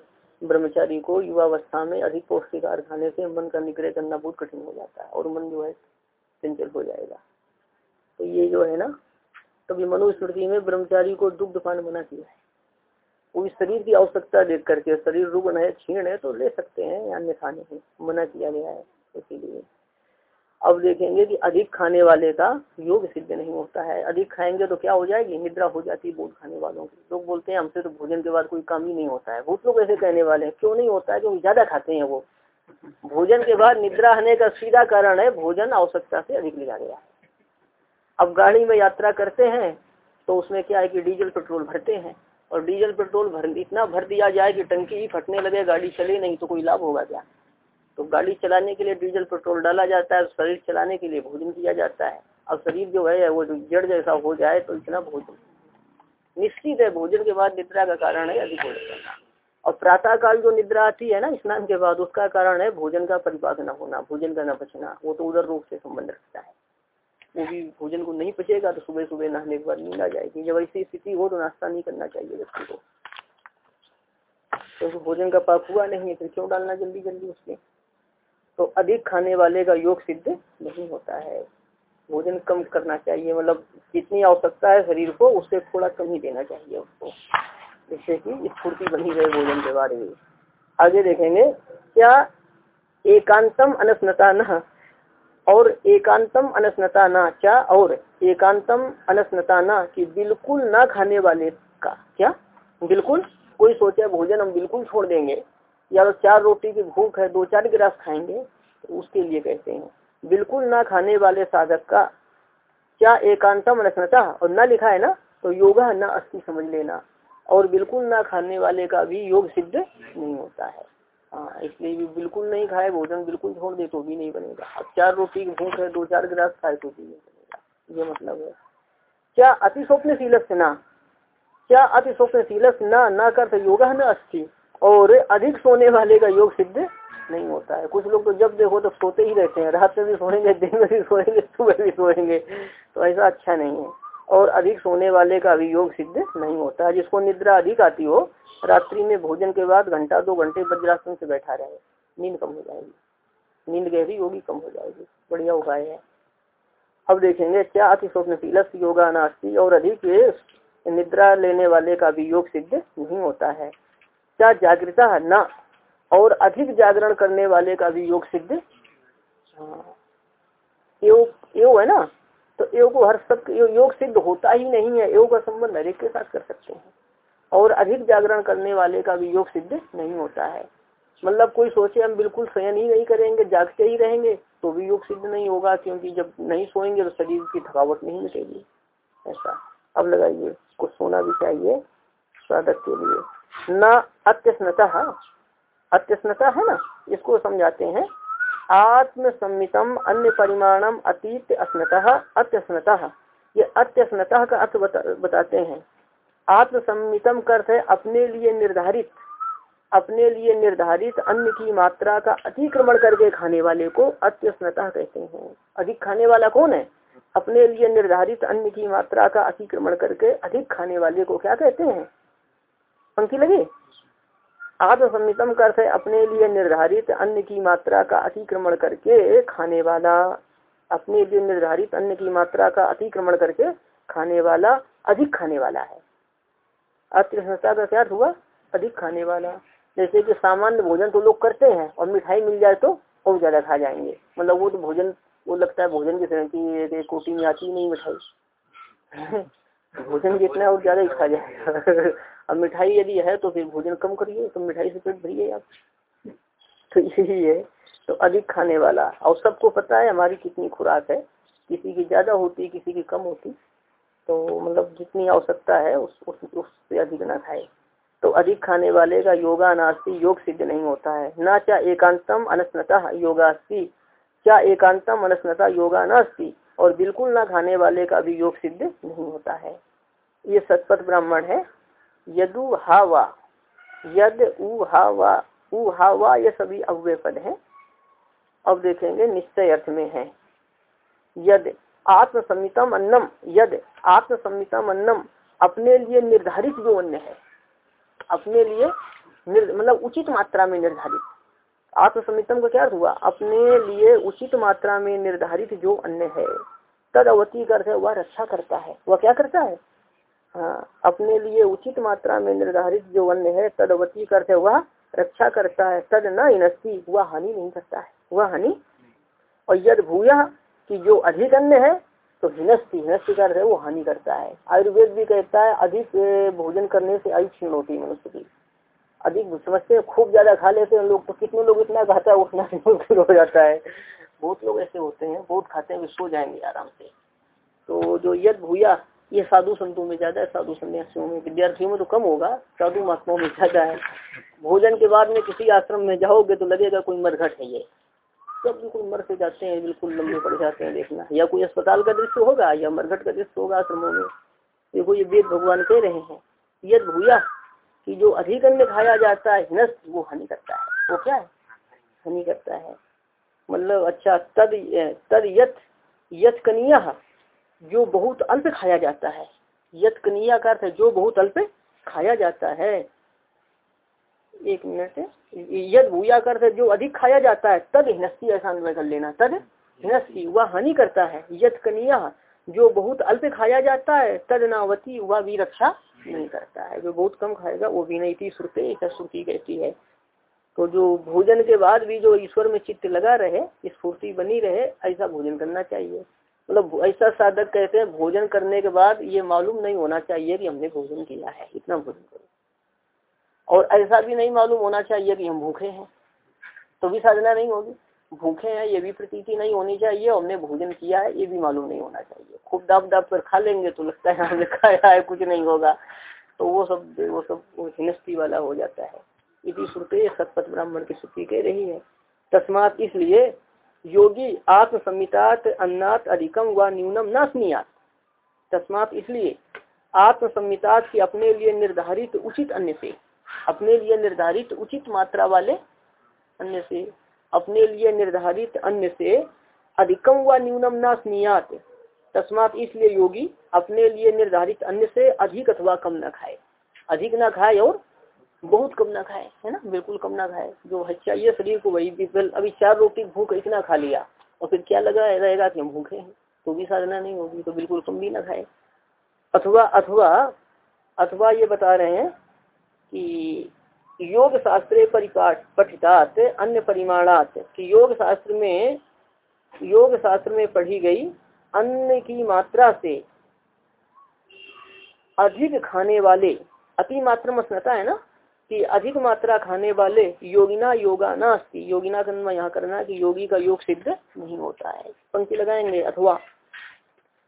ब्रह्मचारी को युवावस्था में अधिक पौष्टिक आहार खाने से मन का निग्रह करना बहुत कठिन हो जाता है और मन जो है चंचल हो जाएगा। तो ये जो है ना, कभी मनुस्मृति में ब्रह्मचारी को दुग्ध पान मना किया है। वो शरीर की आवश्यकता देख करके, शरीर रुग्ण है, क्षीण है तो ले सकते हैं अन्यथा नहीं मना किया गया है, इसीलिए। अब देखेंगे कि अधिक खाने वाले का योग सिद्ध नहीं होता है। अधिक खाएँगे तो क्या हो जाएगी? निद्रा हो जाती है बहुत खाने वालों की। लोग बोलते हैं, हमसे तो भोजन के बाद कोई काम ही नहीं होता है। बहुत लोग ऐसे कहने वाले हैं, क्यों नहीं होता है? क्योंकि ज़्यादा खाते हैं वो। भोजन के बाद निद्रा आने का सीधा कारण है, भोजन आवश्यकता से अधिक लिया गया अब गाड़ी में यात्रा करते हैं तो उसमें क्या है कि डीजल पेट्रोल भरते हैं। और डीजल पेट्रोल भर, इतना भर दिया जाए कि टंकी ही फटने लगे, गाड़ी चले नहीं तो कोई लाभ होगा क्या? तो गाड़ी चलाने के लिए डीजल, पेट्रोल डाला जाता है, शरीर चलाने के लिए भोजन किया जाता है। अब शरीर जो है, वो जड़ जैसा हो जाए तो इतना भोजन। निश्चित है, भोजन के बाद निद्रा का कारण है, अधिक भोजन करना और प्रातः काल जो निद्रा आती है ना, स्नान के बाद, उसका कारण है भोजन का परिपाक न होना, भोजन का न बचना वो तो उधर रोग से संबंध रखता है। वो भी भोजन को नहीं पचेगा तो सुबह सुबह नहाने के बाद नींद आ जाएगी। जब ऐसी स्थिति हो तो नाश्ता नहीं करना चाहिए व्यक्ति को। तो भोजन का पाप हुआ नहीं है फिर क्यों डालना जल्दी जल्दी उसके? तो अधिक खाने वाले का योग सिद्ध नहीं होता है। भोजन कम करना चाहिए मतलब जितनी आवश्यकता है शरीर को उससे थोड़ा कम ही देना चाहिए उसको। जिससे कि स्फूर्ति बनी रहे भोजन के बारे में। आगे देखेंगे, क्या एकांतम अनस्नता न और एकांतम अनस्नता न, क्या और एकांतम अनस्नता न कि बिल्कुल ना खाने वाले का, क्या? बिल्कुल? कोई सोचे भोजन हम बिल्कुल छोड़ देंगे। या तो चार रोटी की भूख है, दो चार गिलास खाएँगे तो उसके लिए कहते हैं, बिल्कुल ना खाने वाले साधक का क्या एकांतम अनस्नता और न लिखा है ना तो योगा न अस्थि समझ लेना, और बिल्कुल ना खाने वाले का भी योग सिद्ध नहीं होता है। हाँ इसलिए भी बिल्कुल नहीं खाए, भोजन बिल्कुल छोड़ दे तो भी नहीं बनेगा। अब चार रोटी की भूख है, दो चार गिलास खाए तो भी नहीं बनेगा। ये मतलब है। क्या अति स्वप्न शीलस ना, क्या अति स्वप्न शीलस ना ना कर योगा न अस्थि और अधिक सोने वाले का योग सिद्ध नहीं होता है। कुछ लोग तो जब देखो तो सोते ही रहते हैं। रात में भी सोएँगे, दिन में भी सोएँगे, सुबह भी सोएँगे। तो ऐसा अच्छा नहीं है। और अधिक सोने वाले का भी योग सिद्ध नहीं होता। है जिसको निद्रा अधिक आती हो, रात्रि में भोजन के बाद घंटा, दो घंटे वज्रासन से बैठा रहे। नींद कम हो जाएगी। नींद गहरी होगी, कम हो जाएगी। बढ़िया उपाय है। अब देखेंगे, क्या अति स्वप्नशीलस योगा नास्ती और अधिक निद्रा लेने वाले का भी योग सिद्ध नहीं होता है। क्या जागृता न। और अधिक जागरण करने वाले का भी योग सिद्ध? हाँ योग है ना? तो योग को हर सब यो, योग सिद्ध होता ही नहीं है। योग का संबंध हर एक के साथ कर सकते हैं। और अधिक जागरण करने वाले का भी योग सिद्ध नहीं होता है। मतलब कोई सोचे हम बिल्कुल शयन ही नहीं करेंगे जागते ही रहेंगे तो भी योग सिद्ध नहीं होगा क्योंकि जब नहीं सोएँगे तो शरीर की थकावट नहीं मिटेगी। ऐसा। अब लगाइए कुछ सोना भी चाहिए स्वागत के लिए। न अत्यस्नता अत्यस्नता है ना? इसको समझाते हैं। आत्म सम्मितम अन्य परिमाणम अतीत अस्नतः अत्यस्नतः ये अत्यस्नतः का अर्थ बता, बताते हैं। आत्म सम्मितम अर्थ है अपने लिए निर्धारित अपने लिए निर्धारित अन्न की मात्रा का अतिक्रमण करके खाने वाले को अत्यस्नता कहते हैं। अधिक खाने वाला कौन है? अपने लिए निर्धारित अन्न की मात्रा का अतिक्रमण करके अधिक खाने वाले को क्या कहते हैं? पंक्ति लगे। आत्मसम्मितम अर्थ है, अपने लिए निर्धारित अन्न की मात्रा का अतिक्रमण करके खाने वाला। अपने लिए निर्धारित अन्न की मात्रा का अतिक्रमण करके खाने वाला, अधिक खाने वाला है। अतिसंस्था का क्या हुआ? अधिक खाने वाला। जैसे कि सामान्य भोजन तो लोग करते हैं, और मिठाई मिल जाए तो और ज़्यादा खा जाएँगे। मतलब वो तो भोजन, वो लगता है भोजन की तरह की कोटी में आती नहीं मिठाई। भोजन जितना और ज़्यादा ही खा जाएगा। अब मिठाई यदि है तो फिर भोजन कम करिए तो मिठाई से पेट भरिए आप। तो यही है। तो अधिक खाने वाला। और सबको पता है हमारी कितनी खुराक है। किसी की ज़्यादा होती, किसी की कम होती। तो मतलब जितनी आवश्यकता है, उस उससे उस अधिक ना खाए। तो अधिक खाने वाले का योगा नास्ती योग सिद्ध नहीं होता है। ना क्या एकांतम अनस्नता योगास्ती। क्या एकांतम अनस्नता योगा नास्ती और बिल्कुल ना खाने वाले का भी योग सिद्ध नहीं होता है। ये सतपथ ब्राह्मण है। यदु हावा, यद उ हावा उ हावा ये सभी अव्यय पद है। अब देखेंगे निश्चय अर्थ में है। यद आत्मसमितम अन्नम, यद आत्मसमितम अन्नम अपने लिए निर्धारित जो अन्न है, अपने लिए मतलब उचित मात्रा में निर्धारित। आत्मसमितम का क्या हुआ? अपने लिए उचित मात्रा में निर्धारित जो अन्न है। तद अवती कर वह रक्षा करता है। वह क्या करता है? हाँ अपने लिए उचित मात्रा में निर्धारित जो अन्न है, तदवती करते वह रक्षा करता है, तद न इनस्ती, वह हानि नहीं करता है, वह हानि और यद भूया कि जो अधिक अन्न है तो हिनस्ती हिनस्ती का है, वो हानि करता है। आयुर्वेद भी कहता है, अधिक भोजन करने से आयु क्षीण होती है मनुष्य की। अधिक समझते हैं, खूब ज़्यादा खा लेते हैं लोग तो कितने लोग इतना खाता है उतना हो जाता है। बहुत लोग ऐसे होते हैं, बहुत खाते हैं सो जाएँगे आराम से। तो जो यद भूया ये साधु संतों में ज़्यादा है, साधु संन्यासियों में, विद्यार्थियों में तो कम होगा, साधु महात्माओं में ज़्यादा है। भोजन के बाद में किसी आश्रम में जाओगे तो लगेगा कोई मरघट है ये। सब बिल्कुल मर से जाते हैं, बिल्कुल लंबे पड़ जाते हैं देखना। या कोई अस्पताल का दृश्य होगा, या मरघट का दृश्य होगा आश्रमों में, देखो ये वेद भगवान कह रहे हैं। यद भूया, कि जो अधिक अन्न खाया जाता है हिनस वो हानि करता है। वो क्या है? हानि करता है। मतलब अच्छा तद तद यथ यथकनिया जो बहुत अल्प खाया जाता है। यथकनिया का अर्थ जो बहुत अल्प खाया जाता है। एक मिनट, यद भूया का अर्थ जो अधिक खाया जाता है, तद हिनस्ती ऐसा अन्वय कर लेना। तद हिनस्ती, वह हानि करता है। यथकनिया जो बहुत अल्प खाया जाता है, तद नावती, वह भी रक्षा नहीं करता है। जो बहुत कम खाएगा, वो भी नहीं। थी श्रुति श्रुति कहती है। तो जो भोजन के बाद भी जो ईश्वर में चित्त लगा रहे, स्फूर्ति बनी रहे, ऐसा भोजन करना चाहिए। मतलब ऐसा साधक कहते हैं, भोजन करने के बाद ये मालूम नहीं होना चाहिए कि हमने भोजन किया है, इतना भोजन करो। और ऐसा भी नहीं मालूम होना चाहिए कि हम भूखे हैं तो भी साधना नहीं होगी। भूखे हैं, ये भी प्रतीति नहीं होनी चाहिए, हमने भोजन किया है, ये भी मालूम नहीं होना चाहिए। खूब दाब दाब कर खा लेंगे तो लगता है हमने खाया है, कुछ नहीं होगा। तो वो सब वो सब हिनस्ती वाला हो जाता है। इसी श्रुति सतपथ ब्राह्मण की श्रुति कह रही है। तस्मात इसलिए योगी आत्म संहितात अन्नात अधिकम व न्यूनम न स्नियात तस्मात इसलिए आत्म संहितात की अपने लिए निर्धारित उचित अन्य से, अपने लिए निर्धारित उचित मात्रा वाले अन्य से, अपने लिए निर्धारित अन्य से अधिकम व न्यूनम न स्नियात तस्मात इसलिए योगी अपने लिए निर्धारित अन्य से अधिक अथवा कम न खाए। अधिक न खाए और बहुत कम ना खाए, है ना? बिल्कुल कम ना खाए। जो चाहिए शरीर को वही अभी चार रोटी भूख इतना खा लिया, और फिर क्या लगा रहेगा कि हम भूखे हैं? तो भी साधना नहीं होगी तो बिल्कुल कम भी ना खाए। अथवा अथवा अथवा ये बता रहे हैं कि योग शास्त्र परिपाठ, पठितात, अन्य परिमाणात, कि योग शास्त्र में योग शास्त्र में पढ़ी गई अन्न की मात्रा से अधिक खाने वाले अति मात्रा मसनता है ना? कि अधिक मात्रा खाने वाले योगिना योगा ना अस्ती योगिना कर्म यहाँ करना कि योगी का योग सिद्ध नहीं होता है। पंक्ति लगाएँगे, अथवा।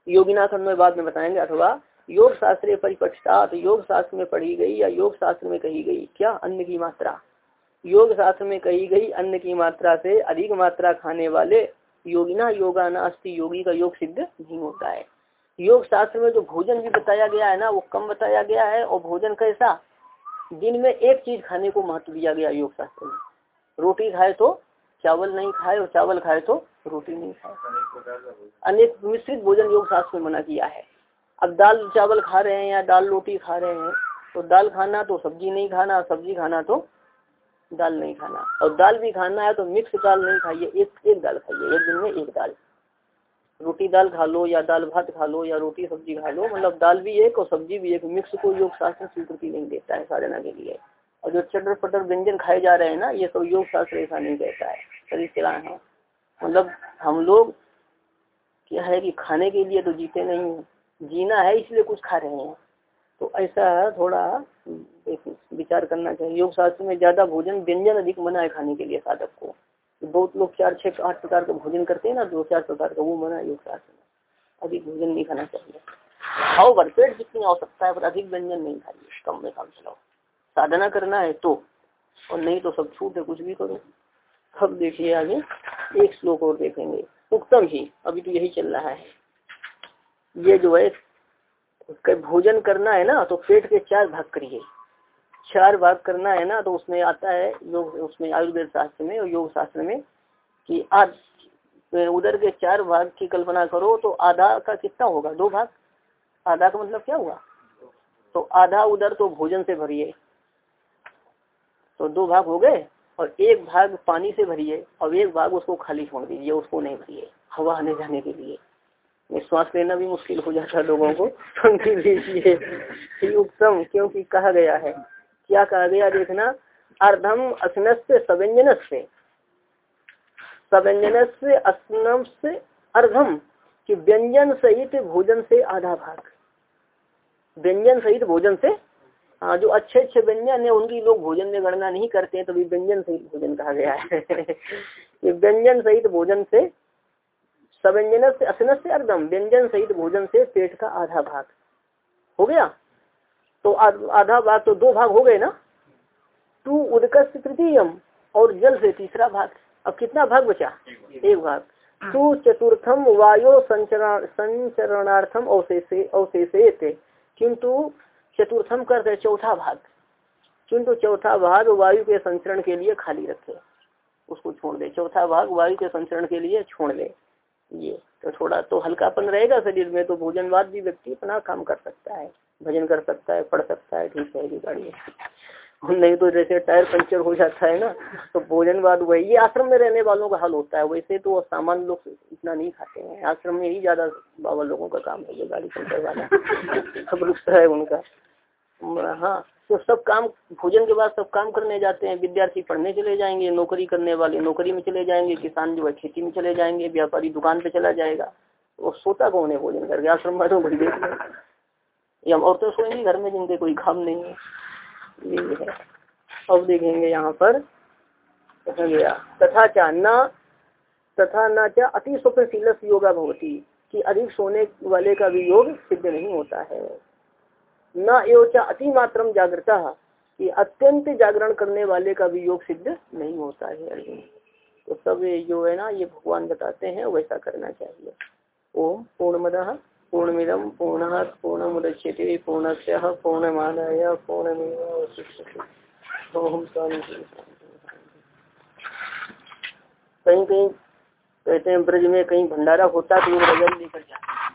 योगिना कर्म बाद में बताएँगे, अथवा। योग शास्त्र परिपक्षता योग शास्त्र में पढ़ी गई या योग शास्त्र में कही गई? क्या? अन्न की मात्रा। योग शास्त्र में कही गई अन्न की मात्रा से अधिक मात्रा खाने वाले योगिना योगा ना अस्थि योगी का योग सिद्ध नहीं होता है। योग शास्त्र में जो भोजन भी बताया गया है ना, वो कम बताया गया है, और भोजन कैसा? दिन में एक चीज़ खाने को महत्व दिया गया योग शास्त्र में। रोटी खाए तो चावल नहीं खाए और चावल खाए तो रोटी नहीं खाए। अनेक मिश्रित भोजन योग शास्त्र में मना किया है। अब दाल चावल खा रहे हैं या दाल रोटी खा रहे हैं तो दाल खाना तो सब्ज़ी नहीं खाना, सब्ज़ी खाना तो दाल नहीं खाना। और दाल भी खाना है तो मिक्स दाल नहीं खाइए, एक एक दाल खाइए, एक दिन में एक दाल। रोटी दाल खा लो या दाल भात खा लो या रोटी सब्ज़ी खा लो मतलब दाल भी एक और सब्ज़ी भी एक मिक्स को योग शास्त्र स्वीकृति नहीं देता है साधना के लिए। और जो चटर पटर व्यंजन खाए जा रहे हैं ना, ये सब योग शास्त्र ऐसा नहीं कहता है। शरीर चला है। मतलब हम लोग क्या है कि खाने के लिए तो जीते नहीं है। जीना है इसलिए कुछ खा रहे हैं। तो ऐसा थोड़ा विचार करना चाहिए। योग शास्त्र में ज़्यादा भोजन व्यंजन अधिक मना है खाने के लिए साधक को। बहुत लोग चार, छह, आठ प्रकार का भोजन करते हैं ना, दो, चार प्रकार का, वो मना योग अधिक भोजन नहीं खाना चाहिए। खाओ भरपेट जितनी आवश्यकता है, पर अधिक व्यंजन नहीं खाइए, कम में काम चलाओ। साधना करना है तो और नहीं तो सब छूट है, कुछ भी करो। अब देखिए आगे, एक श्लोक और देखेंगे। उत्तम ही, अभी तो यही चल रहा है। ये जो है भोजन करना है ना तो पेट के चार भाग करिए। चार भाग करना है ना तो उसमें आता है योग, उसमें आयुर्वेद शास्त्र में और योग शास्त्र में कि आज उधर के चार भाग की कल्पना करो तो आधा का कितना होगा? दो भाग? आधा का मतलब क्या हुआ? तो आधा उधर तो भोजन से भरिए। तो दो भाग हो गए और एक भाग पानी से भरिए और एक भाग उसको खाली छोड़ दीजिए, उसको नहीं भरिए, हवा आने जाने के लिए। श्वास लेना भी मुश्किल हो जाता है लोगों को। उत्तम, क्योंकि कहा गया है। क्या कहा गया देखना? अर्धम असनस से से सव्यंजन से असनम से अर्धम कि व्यंजन सहित भोजन से आधा भाग। व्यंजन सहित भोजन से हाँ जो अच्छे अच्छे व्यंजन है, उनकी लोग भोजन में गणना नहीं करते हैं, तभी व्यंजन सहित भोजन कहा गया है। व्यंजन सहित भोजन से सव्यंजन से असनस से अर्धम व्यंजन सहित भोजन से पेट का आधा भाग। हो गया? तो आधा भाग तो दो भाग हो गए ना? टू उदकस तृतीयम और जल से तीसरा भाग। अब कितना भाग बचा? एक भाग। टू चतुर्थम वायु संचरण, संचरणार्थम अवशेषे किंतु चतुर्थम करते चौथा भाग। किंतु चौथा भाग वायु के संचरण के लिए खाली रखे। उसको छोड़ दे। चौथा भाग वायु के संचरण के लिए छोड़ दे। ये तो थोड़ा तो हल्कापन रहेगा शरीर में तो भोजन बाद भी व्यक्ति अपना काम कर सकता है। भजन कर सकता है, पढ़ सकता है, ठीक रहेगी गाड़ी नहीं तो जैसे टायर पंचर हो जाता है ना तो भोजन बाद वही ये आश्रम में रहने वालों का हाल होता है। वैसे तो सामान्य लोग इतना नहीं खाते हैं। आश्रम में ही ज़्यादा बाबा लोगों का काम है, ये गाड़ी पंचर वाला। सब रुकता है उनका। हाँ तो सब काम, भोजन के बाद सब काम करने जाते हैं। विद्यार्थी पढ़ने चले जाएँगे, नौकरी करने वाले नौकरी में चले जाएँगे, किसान जो है खेती में चले जाएँगे, व्यापारी दुकान पे चला जाएगा। वो सोता कौन है भोजन करके? आश्रम में तो भूल देख या औरतें सोएँगी, घर में जिनके कोई काम नहीं है। ये है। अब देखेंगे यहाँ पर। गया, तथा क्या न, तथा न क्या अति स्वप्नशील योगा भवती, कि अधिक सोने वाले का भी योग सिद्ध नहीं होता है। न एवं अति मात्रम जागृता, कि अत्यंत जागरण करने वाले का भी योग सिद्ध नहीं होता है। अर्जुन तो सब जो है ना, ये भगवान बताते हैं, वैसा करना चाहिए। ओम पूर्णमद। पूर्णमिदम पूर्ण पूर्ण मुदच्यते पूर्णस्य पूर्णमादाय पूर्णमेव ओम कहीं कहीं कहते हैं, ब्रज में कहीं भंडारा होता तो वो रजन लेकर जाते